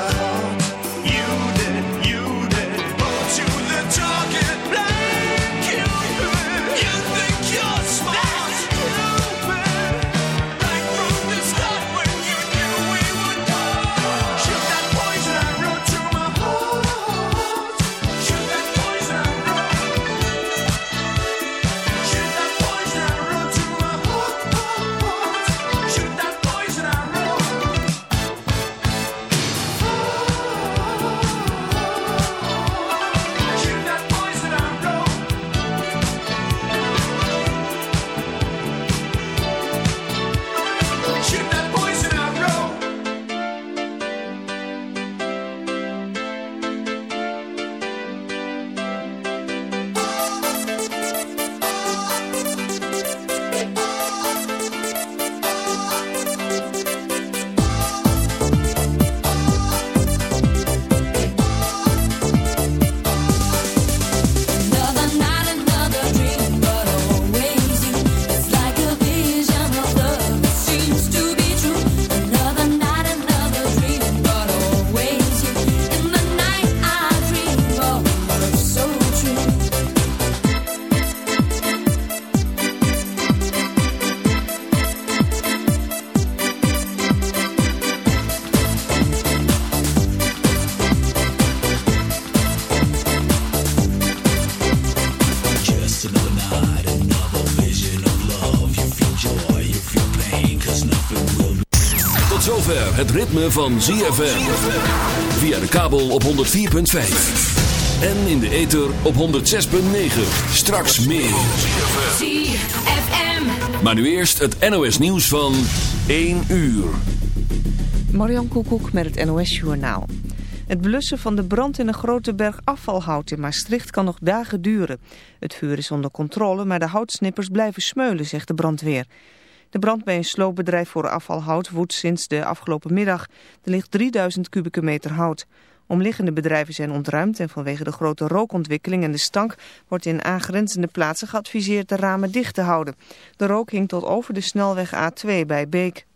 smile. Het ritme van ZFM. Via de kabel op 104.5. En in de ether op 106.9. Straks meer. ZFM. Maar nu eerst het NOS nieuws van 1 uur. Marian Koekoek met het NOS Journaal. Het blussen van de brand in een grote berg afvalhout in Maastricht kan nog dagen duren. Het vuur is onder controle, maar de houtsnippers blijven smeulen, zegt de brandweer. De brand bij een sloopbedrijf voor afvalhout woedt sinds de afgelopen middag. Er ligt 3000 kubieke meter hout. Omliggende bedrijven zijn ontruimd en vanwege de grote rookontwikkeling en de stank wordt in aangrenzende plaatsen geadviseerd de ramen dicht te houden. De rook hing tot over de snelweg A2 bij Beek.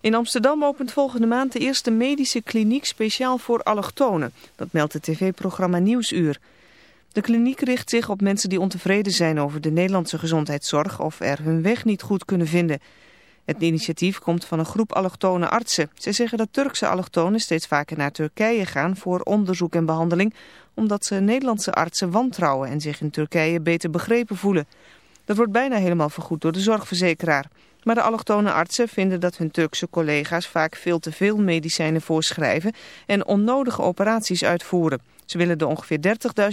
In Amsterdam opent volgende maand de eerste medische kliniek speciaal voor allochtonen. Dat meldt het tv-programma Nieuwsuur. De kliniek richt zich op mensen die ontevreden zijn over de Nederlandse gezondheidszorg of er hun weg niet goed kunnen vinden. Het initiatief komt van een groep allochtone artsen. Zij zeggen dat Turkse allochtonen steeds vaker naar Turkije gaan voor onderzoek en behandeling, omdat ze Nederlandse artsen wantrouwen en zich in Turkije beter begrepen voelen. Dat wordt bijna helemaal vergoed door de zorgverzekeraar. Maar de allochtone artsen vinden dat hun Turkse collega's vaak veel te veel medicijnen voorschrijven en onnodige operaties uitvoeren. Ze willen de ongeveer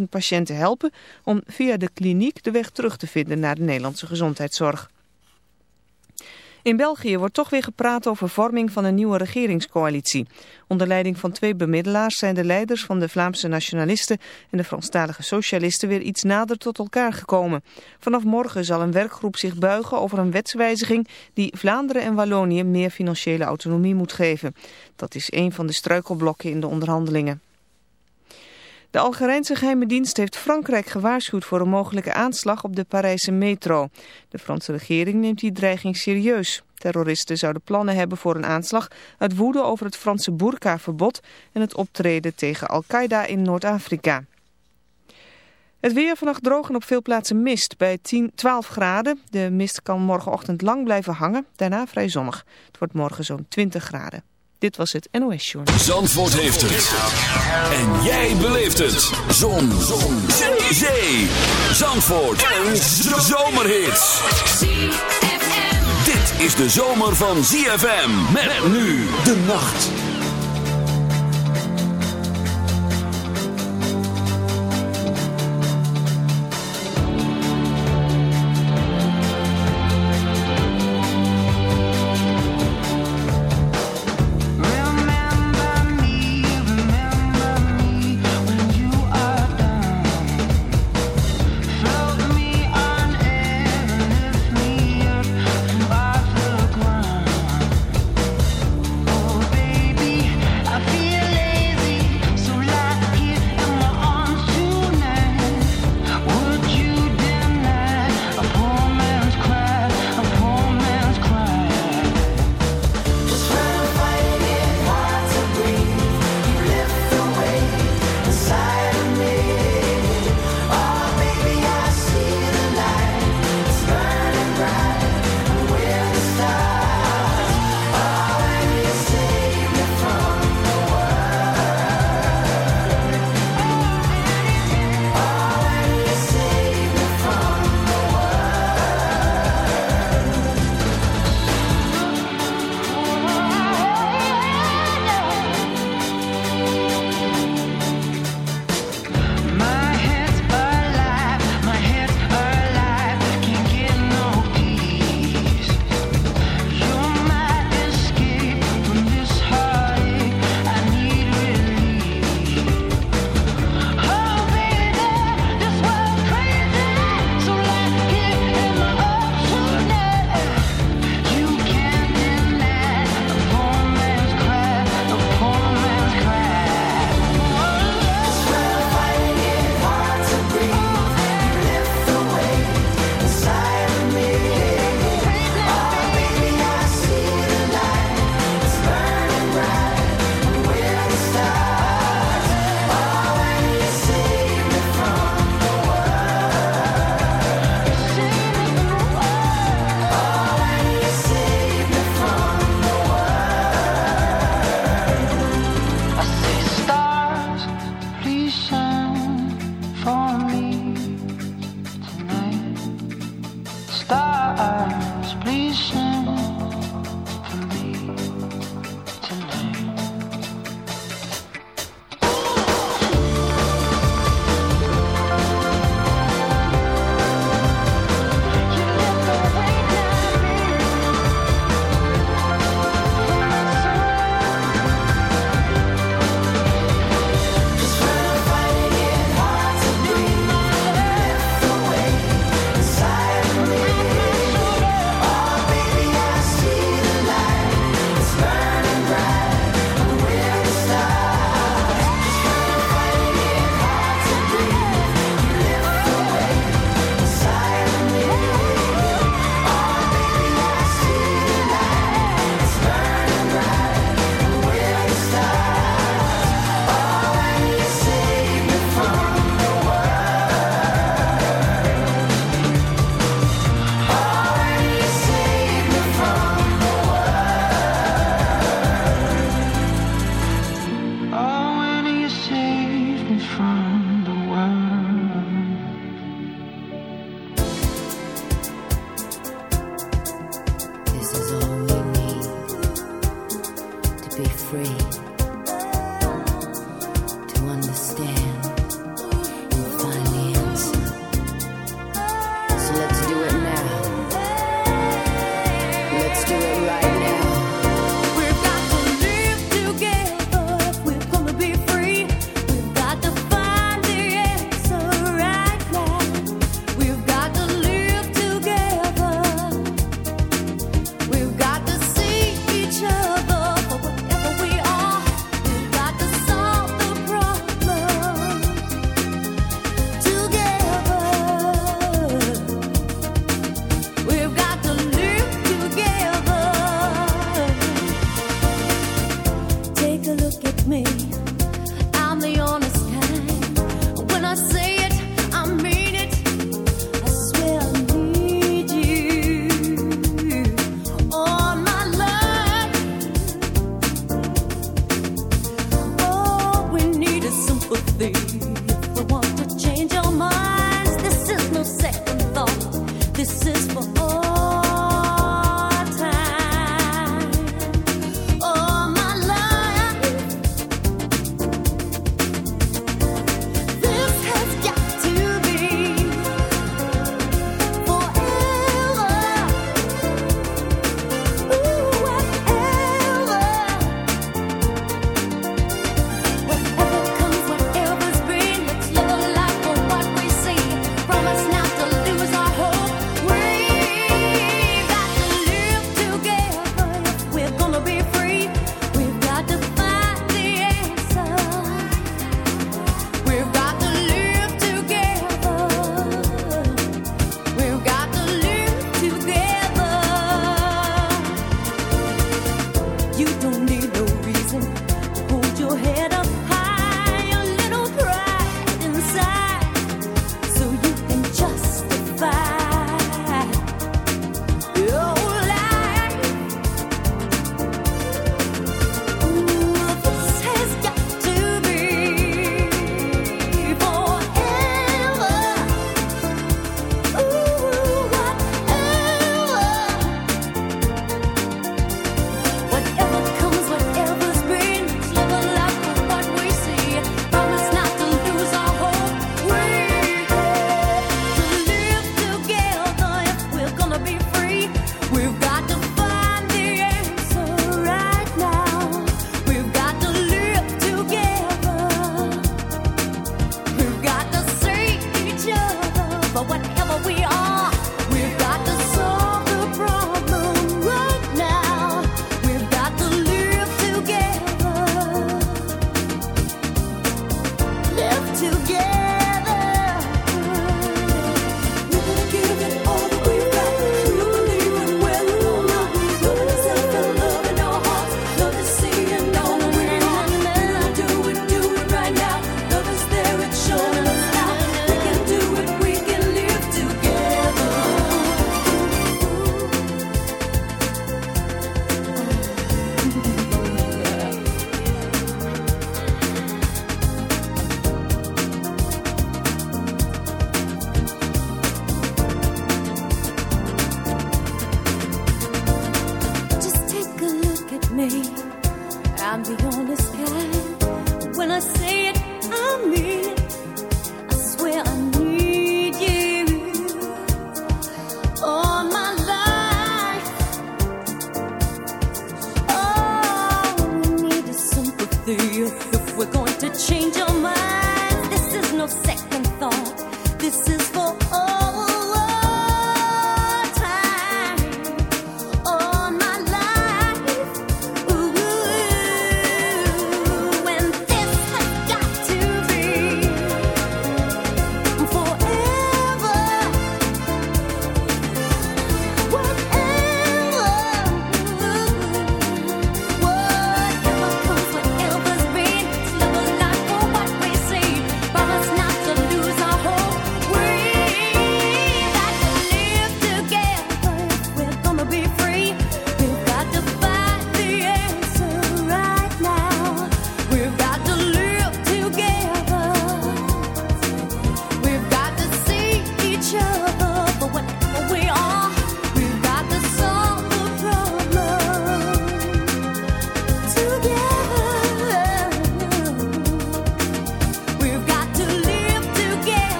30.000 patiënten helpen om via de kliniek de weg terug te vinden naar de Nederlandse gezondheidszorg. In België wordt toch weer gepraat over vorming van een nieuwe regeringscoalitie. Onder leiding van twee bemiddelaars zijn de leiders van de Vlaamse nationalisten en de Franstalige socialisten weer iets nader tot elkaar gekomen. Vanaf morgen zal een werkgroep zich buigen over een wetswijziging die Vlaanderen en Wallonië meer financiële autonomie moet geven. Dat is een van de struikelblokken in de onderhandelingen. De Algerijnse geheime dienst heeft Frankrijk gewaarschuwd voor een mogelijke aanslag op de Parijse metro. De Franse regering neemt die dreiging serieus. Terroristen zouden plannen hebben voor een aanslag uit woede over het Franse burka-verbod en het optreden tegen Al-Qaeda in Noord-Afrika. Het weer vannacht droog en op veel plaatsen mist bij 10, 12 graden. De mist kan morgenochtend lang blijven hangen, daarna vrij zonnig. Het wordt morgen zo'n 20 graden. Dit was het NOS Journal. Zandvoort heeft het. En jij beleeft het. Zon. Zon. Zee. Zee. Zandvoort. Een zomerhit. Dit is de zomer van ZFM. Met nu de nacht.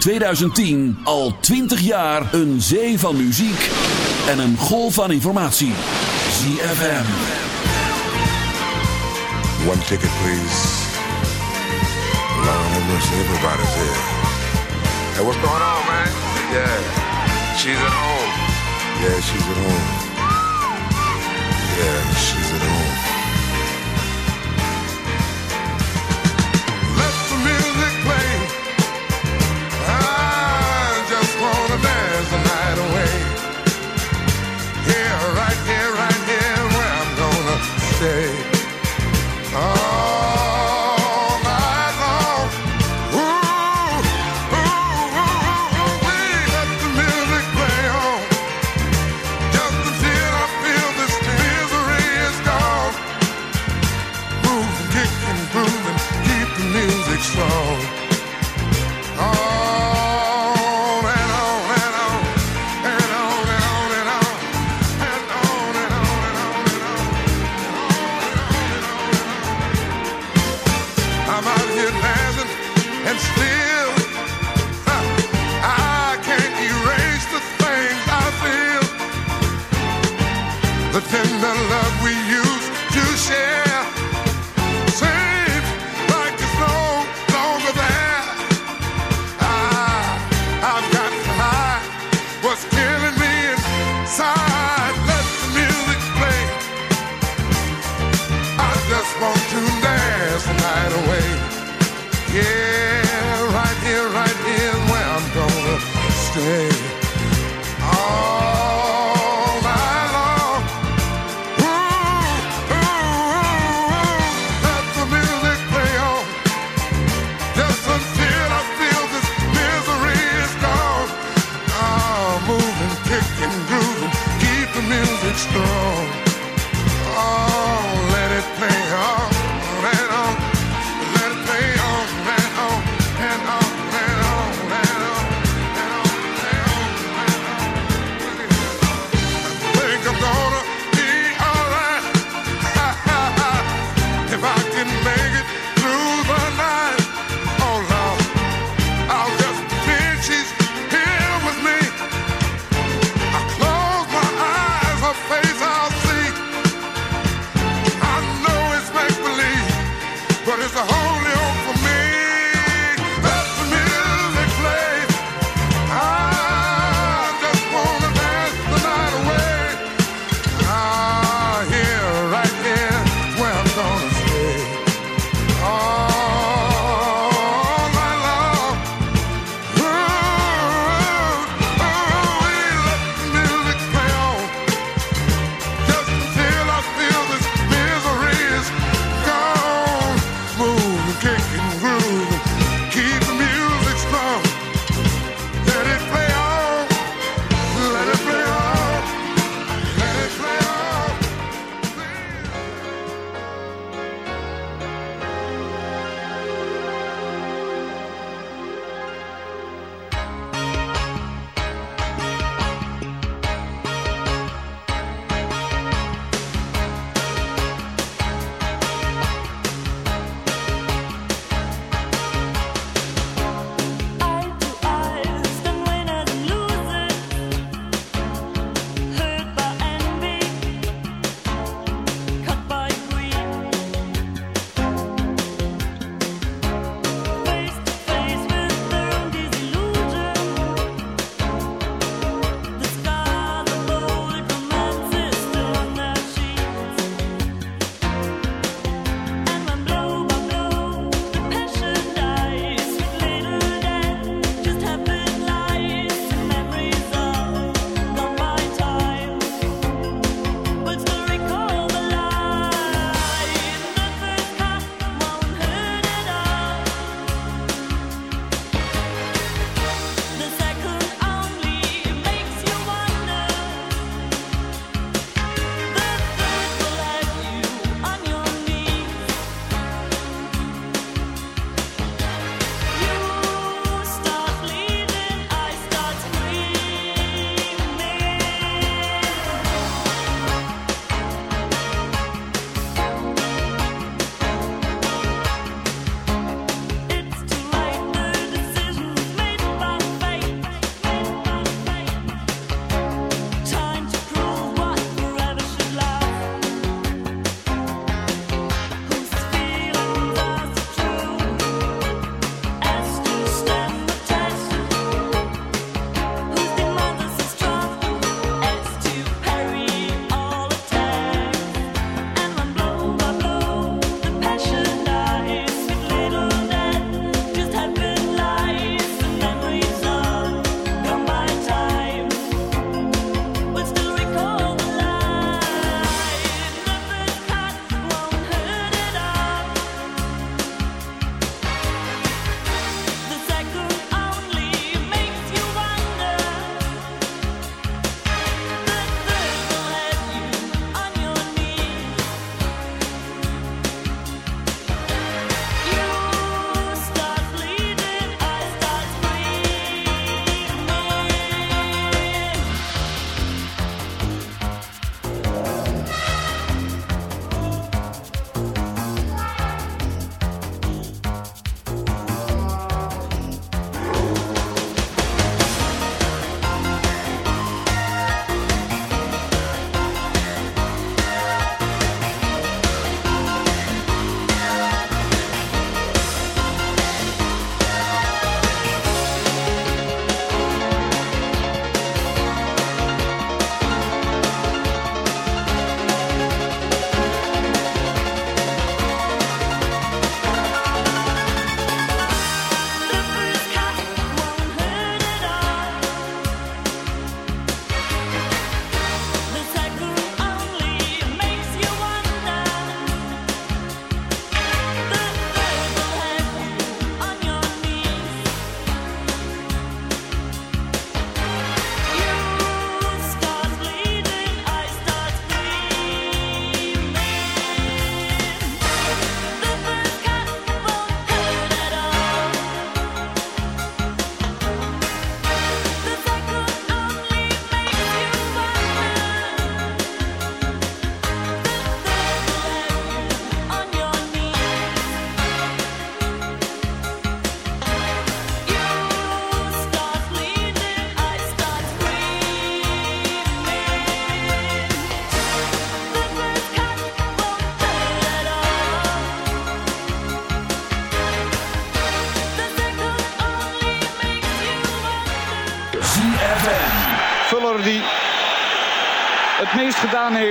2010 al 20 jaar een zee van muziek en een golf van informatie. ZFM. One ticket please. Long have everybody's here. Hey, what's going on, man? Yeah, she's at home. Yeah, she's at home. Yeah,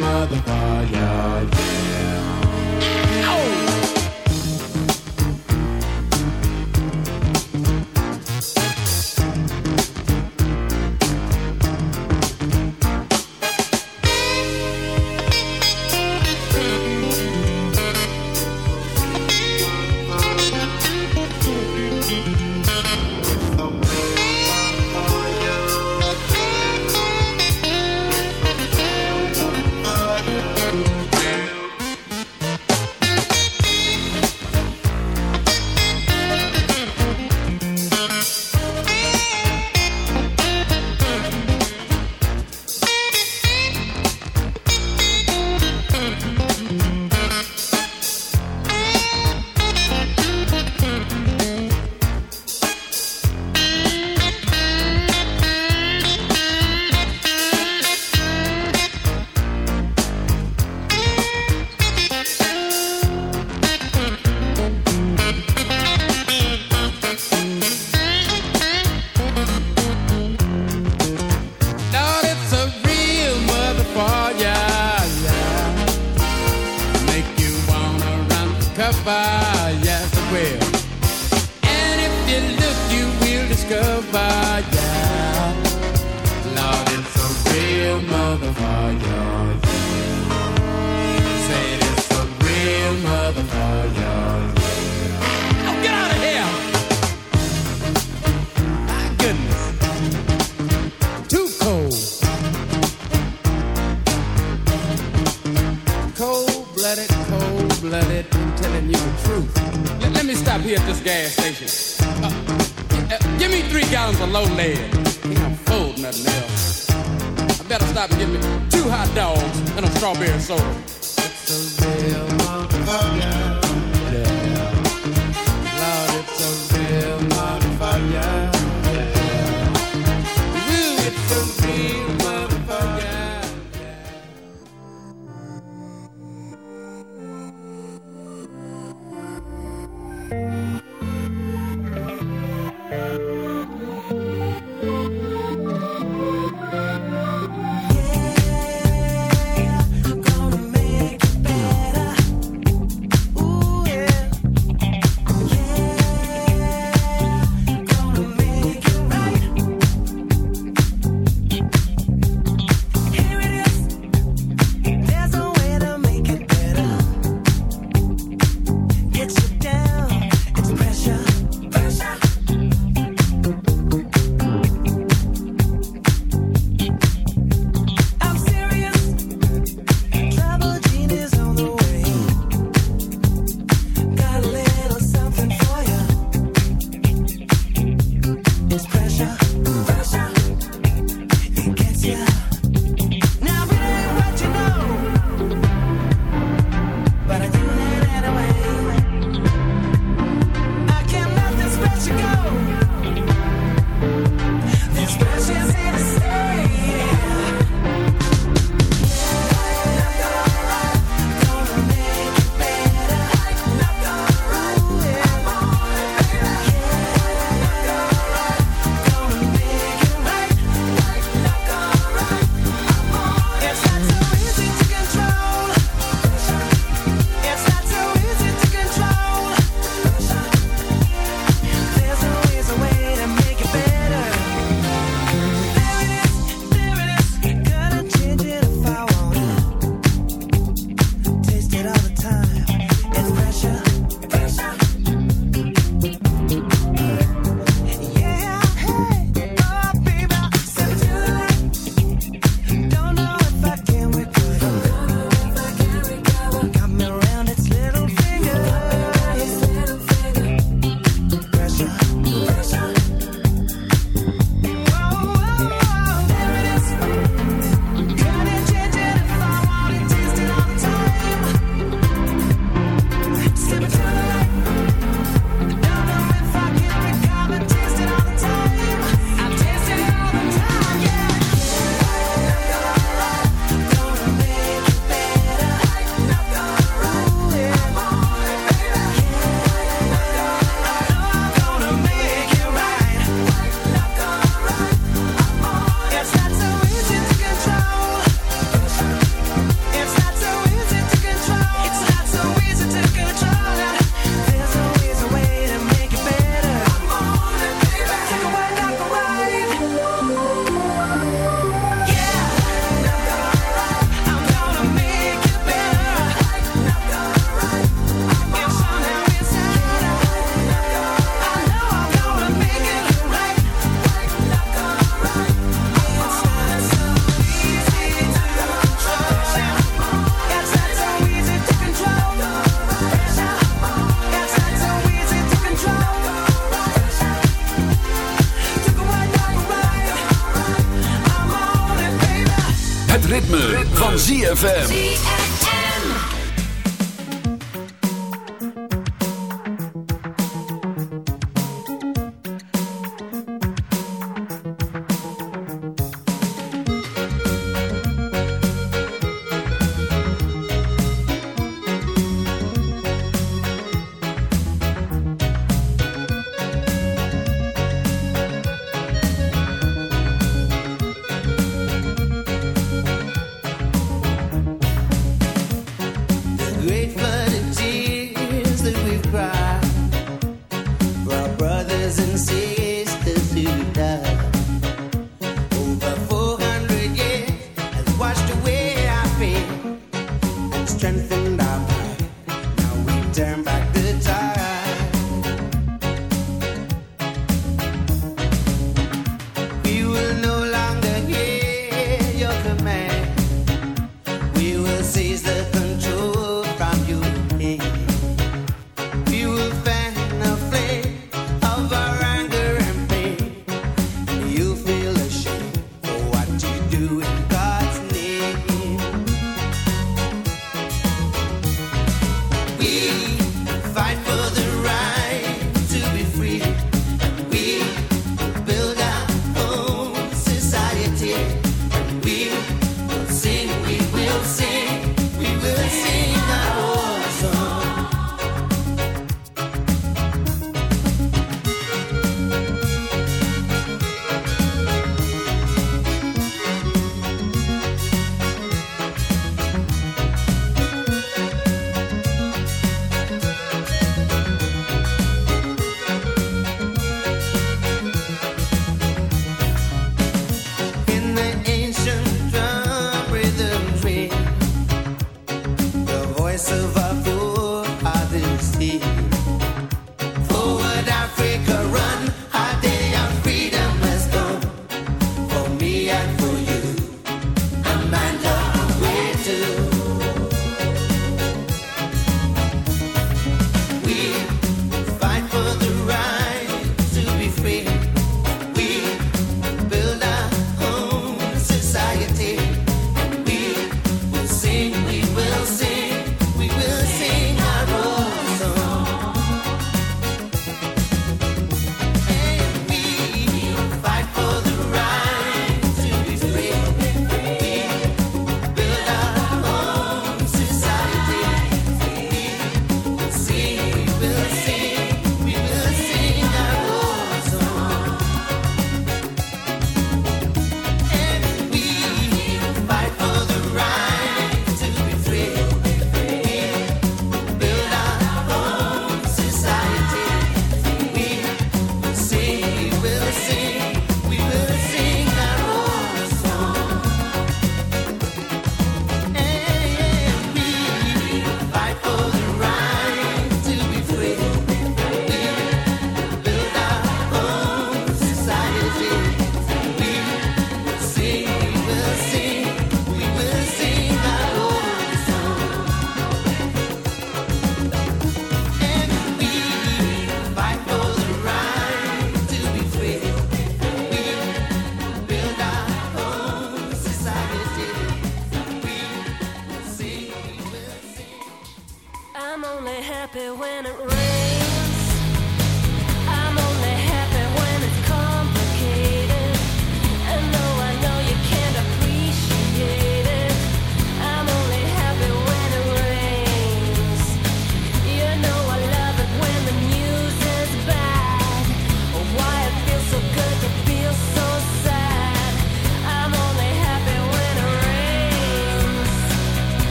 mother fire. Look, you will discover, yeah. Lord, it's a real motherfucker, it's a real motherfucker. Oh, get out of here! My goodness. Too cold. Cold blooded, cold blooded. I'm telling you the truth. Let, let me stop here at this gas station. Give me three gallons of low lead. I'm full, nothing else. I better stop and get me two hot dogs and a strawberry soda. It's a real motherfucker.